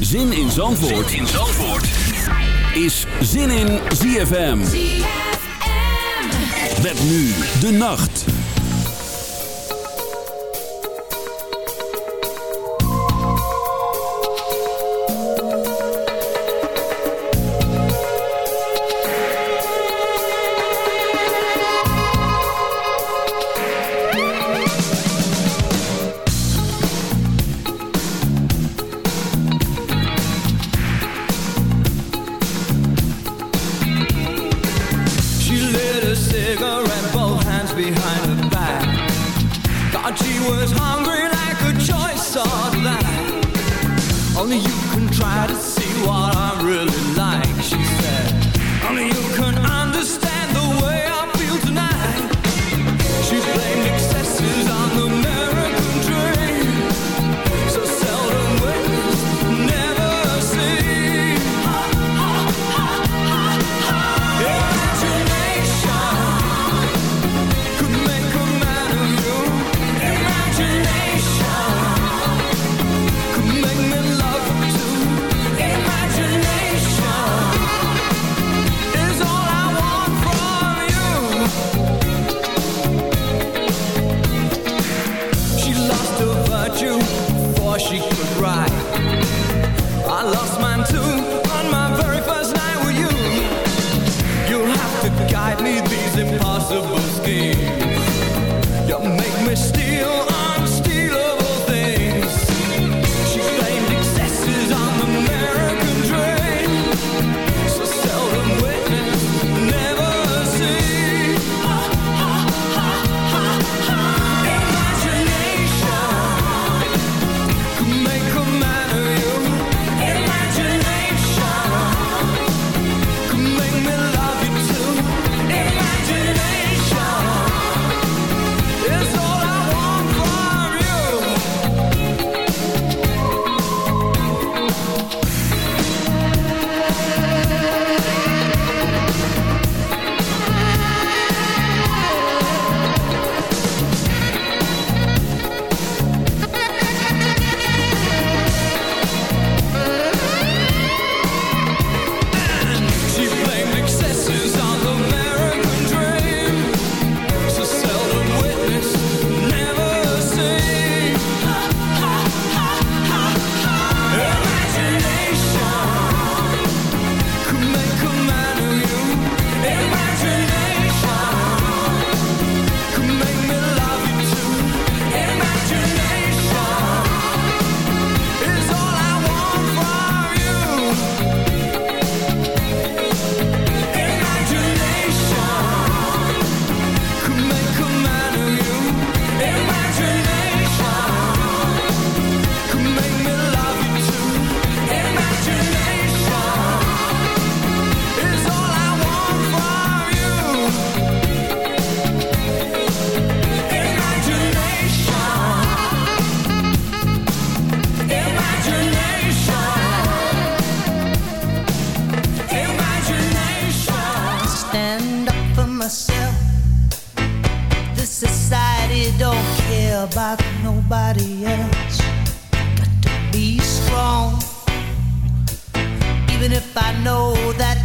Zin in Zandvoort, zin in Zandvoort. is Zin in ZFM. ZFM. Met nu de nacht.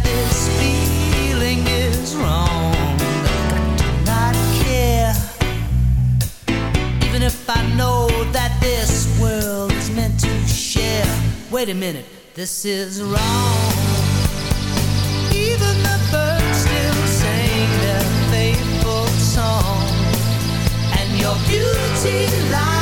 This feeling is wrong. I can't care Even if I know that this world's meant to share Wait a minute, this is wrong Even the birds still sing their faithful song. And your beauty lies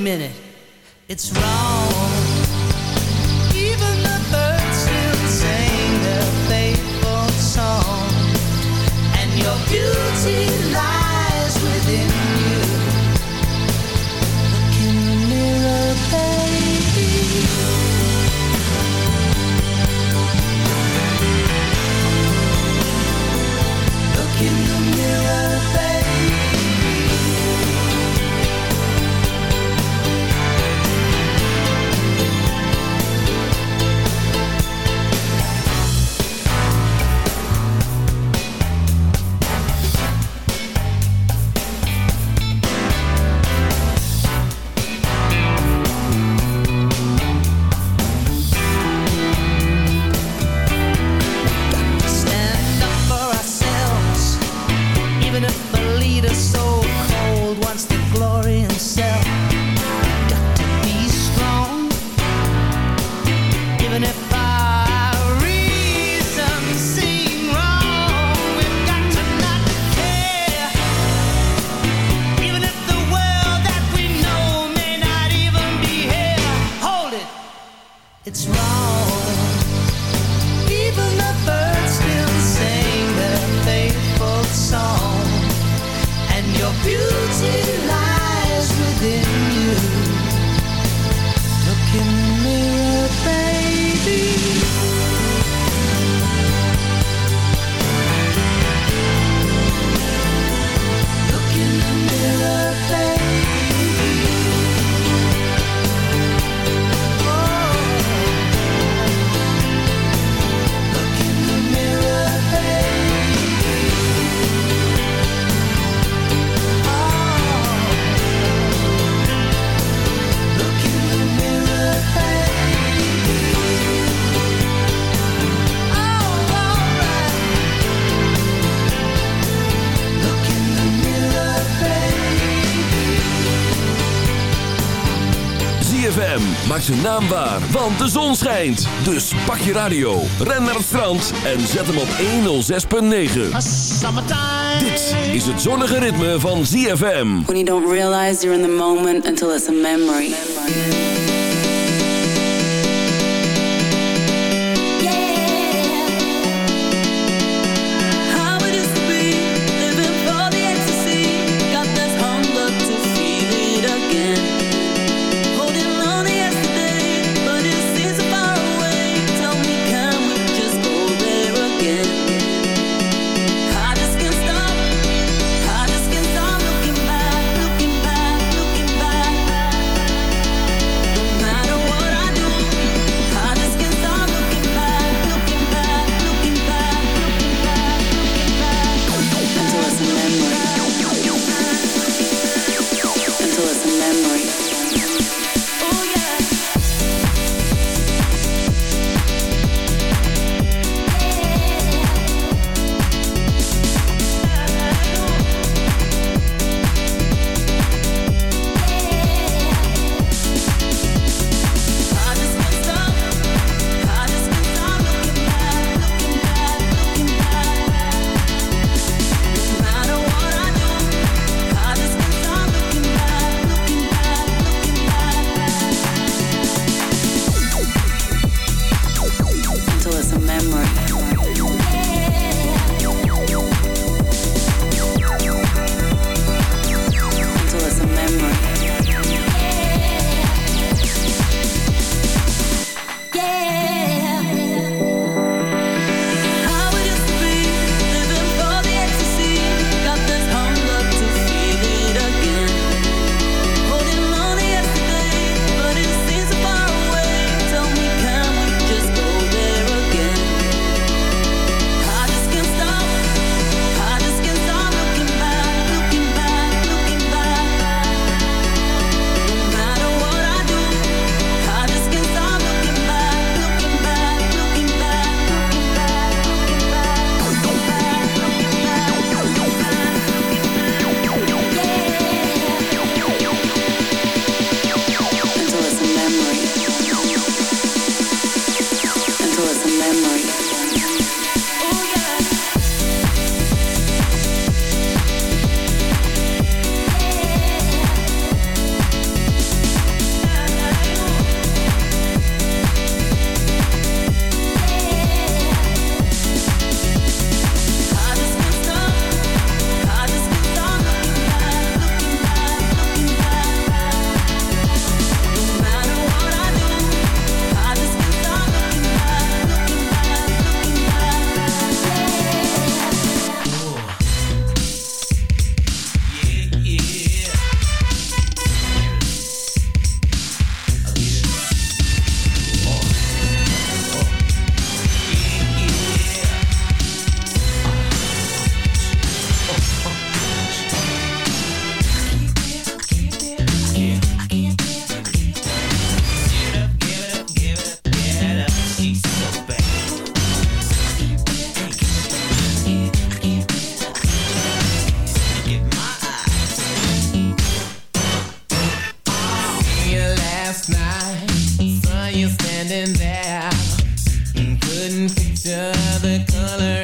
minute, it's wrong. zijn want de zon schijnt. Dus pak je radio, ren naar het strand en zet hem op 106.9. Dit is het zonnige ritme van ZFM. When you don't realize you're in the moment until it's a memory. Picture the color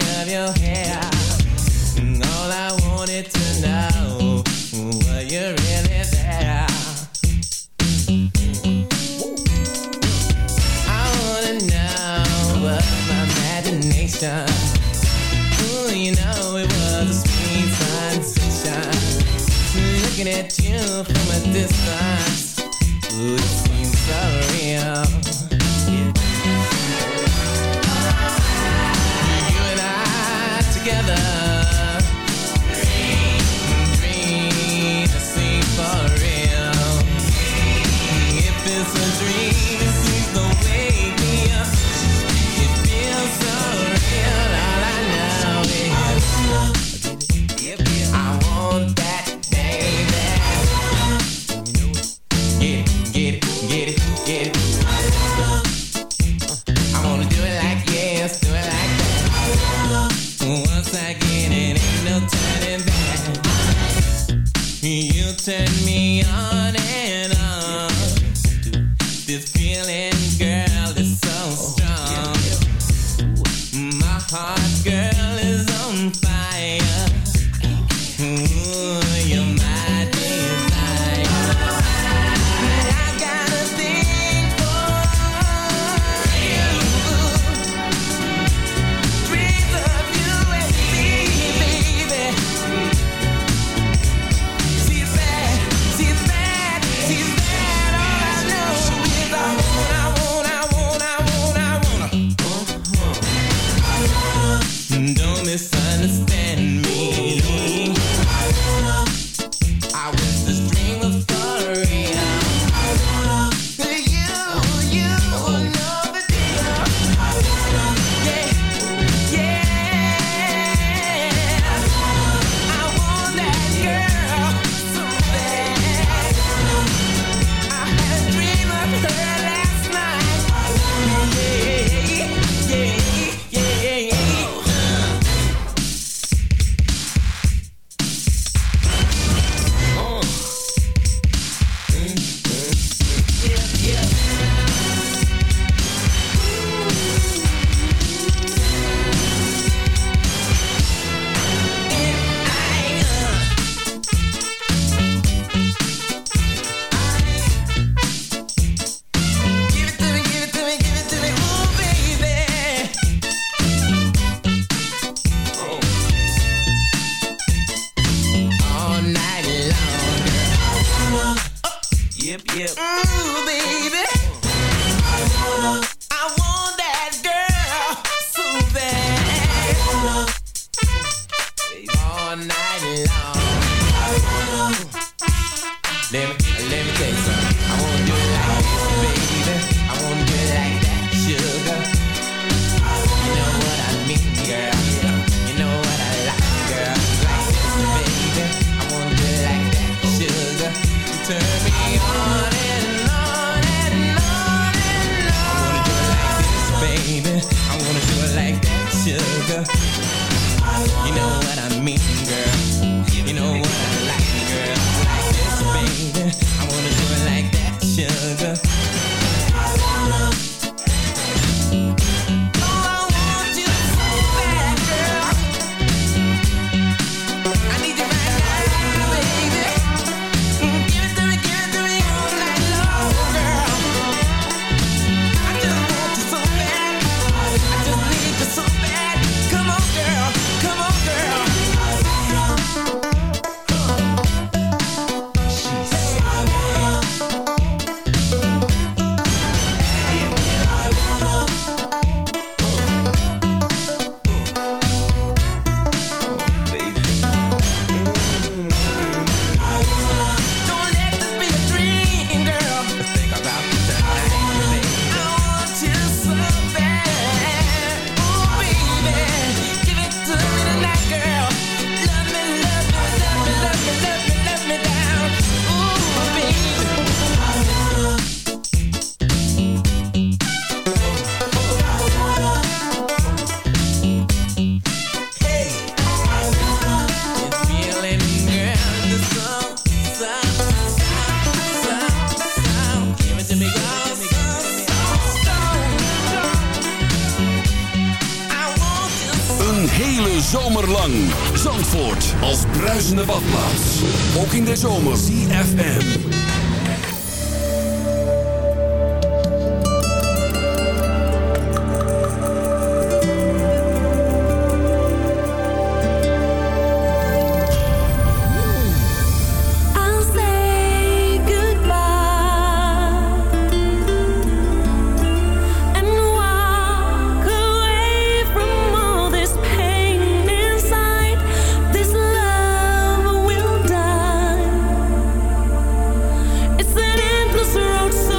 crossroads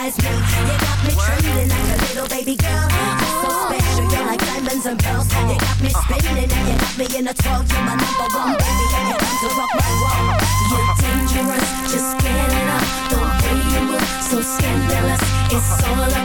hypnotize me You got me trembling like a little baby girl. You're so special, you're like diamonds and pearls. You got me uh-huh. spinning and you got me in a twirl. You're my number one baby and you're to rock my world. You're dangerous, just get it up. The way you move, so scandalous. It's all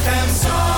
ZFM Zandvoort.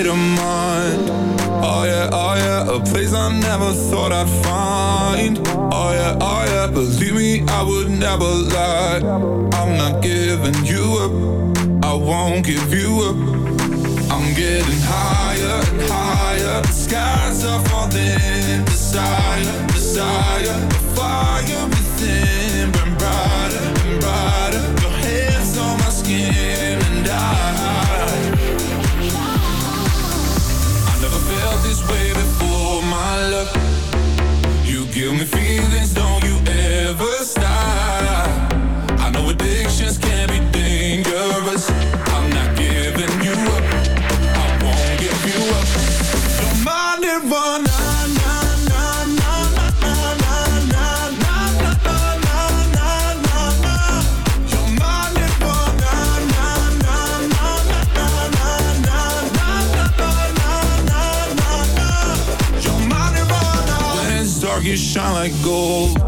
state of mind. Oh yeah, oh yeah, a place I never thought I'd find. Oh yeah, oh yeah, believe me, I would never lie. I'm not giving you up, I won't give you up. I'm getting higher and higher, the skies are falling Desire, desire. shine like gold.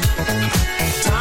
você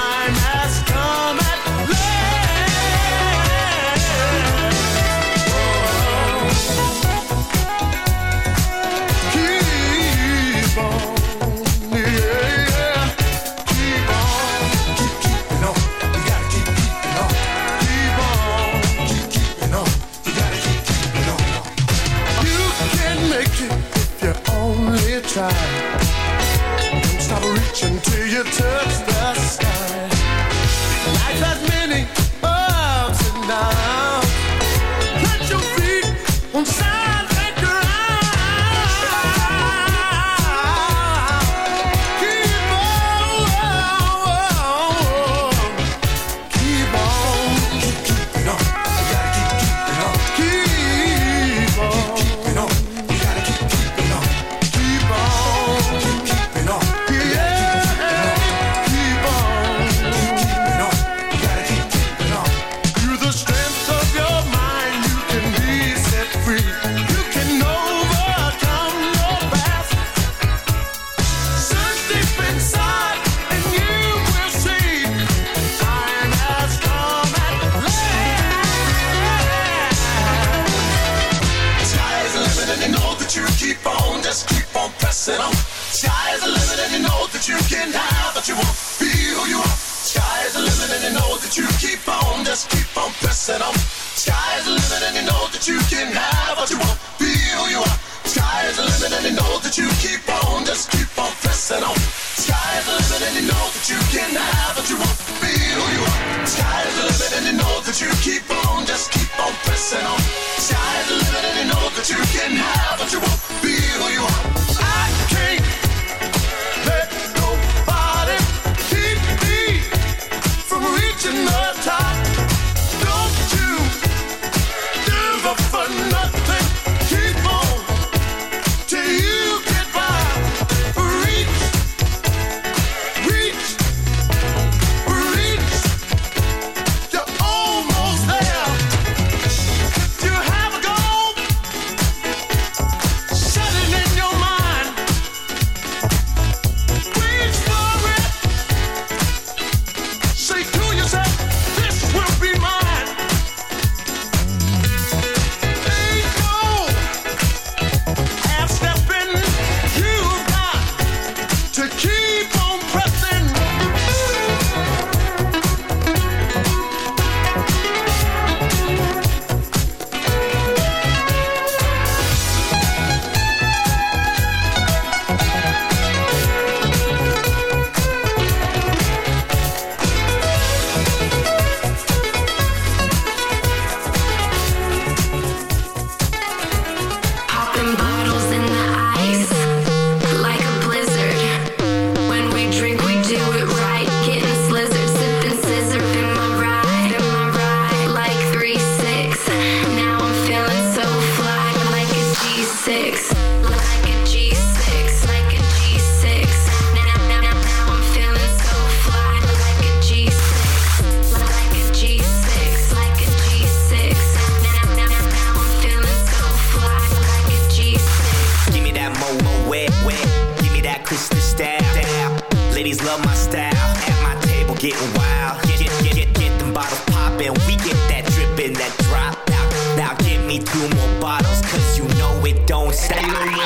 style. At my table getting wild. Get, get, get, get, get them bottles poppin'. We get that drippin', that drop Now, Now give me two more bottles, cause you know it don't stop. Yeah,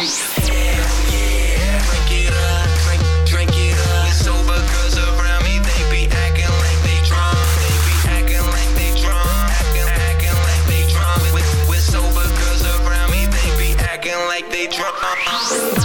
yeah, drink it up, drink, drink it up. Around me they be acting like they drunk. They be acting like they drunk. Acting, like they drunk. Around me they be acting like they drunk.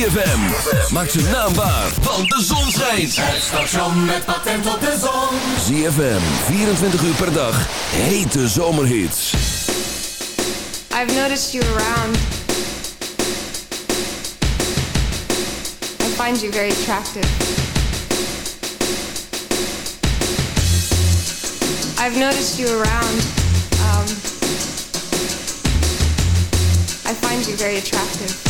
ZFM, maak zijn naam waar, want de zon schijnt. Het station met patent op de zon. ZFM, 24 uur per dag, hete zomerhits. I've noticed you around. I find you very attractive. I've noticed you around. Um, I find you very attractive.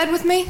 Bed with me?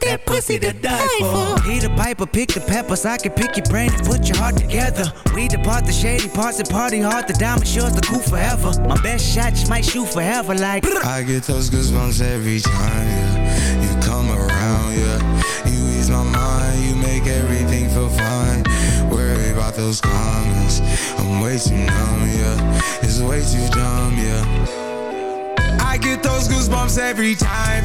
die for. That pussy to die for. He the piper, pick the peppers. I can pick your brain and put your heart together. We depart the shady parts and party hard. The diamond sure's the cool forever. My best shot just might shoot forever. Like I get those goosebumps every time, yeah. You come around, yeah. You ease my mind, you make everything feel fine. Worry about those comments. I'm way too numb, yeah. It's way too dumb, yeah. I get those goosebumps every time.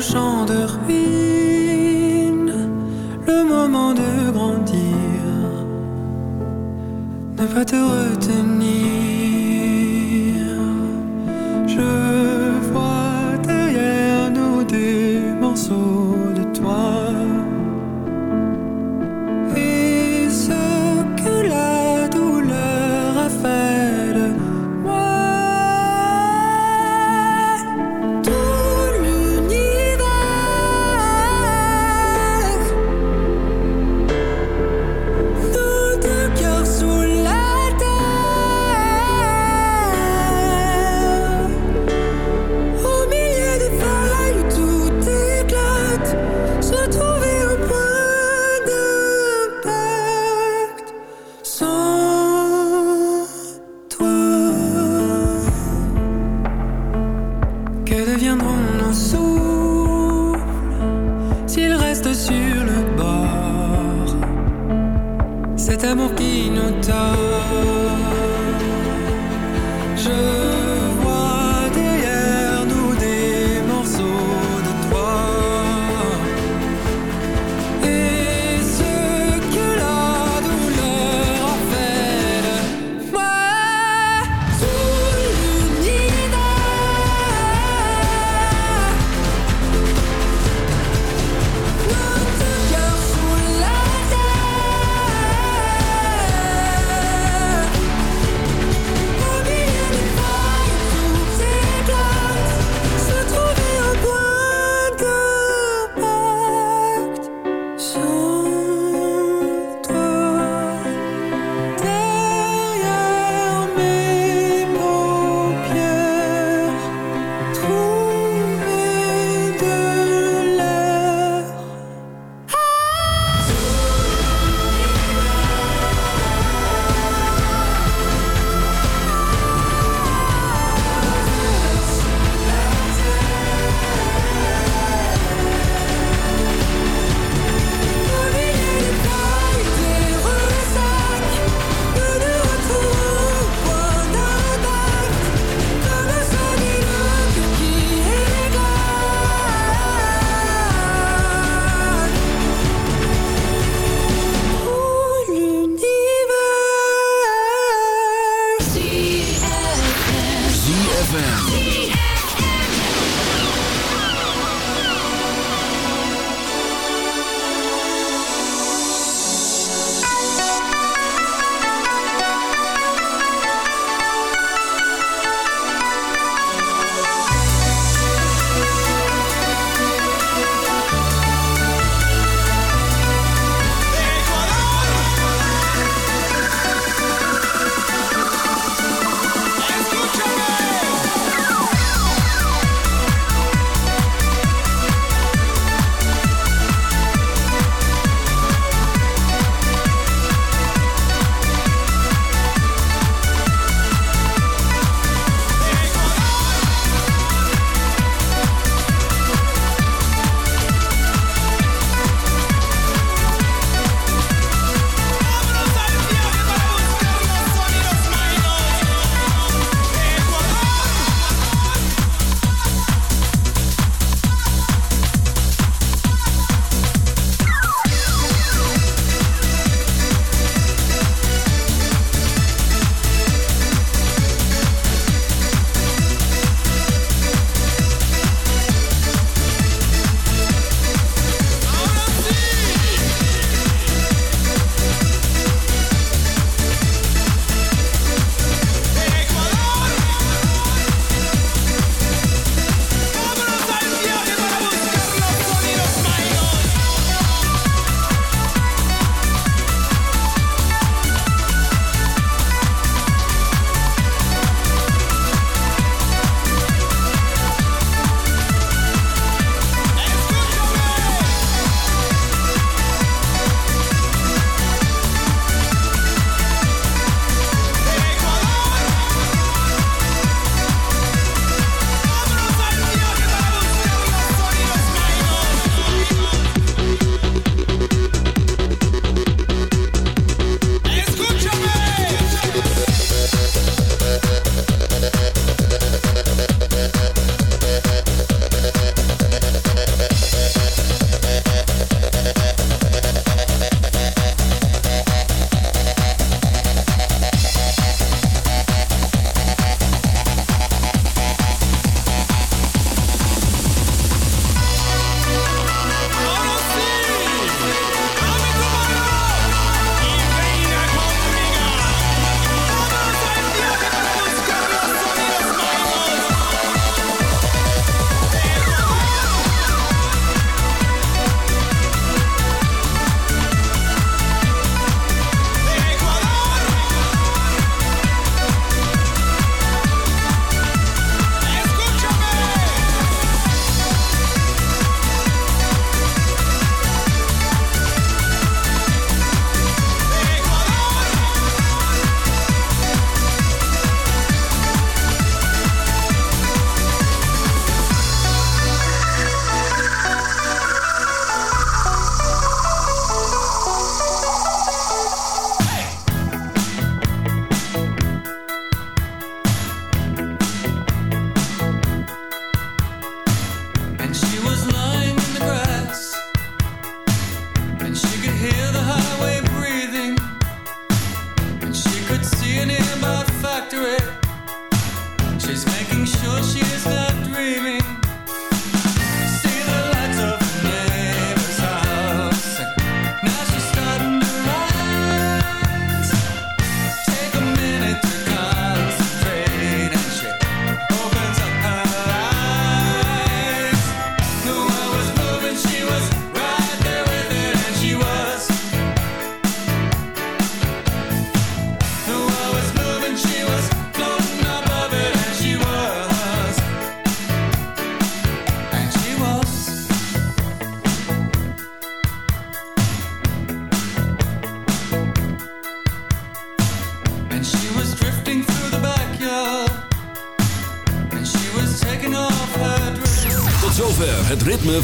un champ de ruines, le moment de grandir, ne pas te retenir.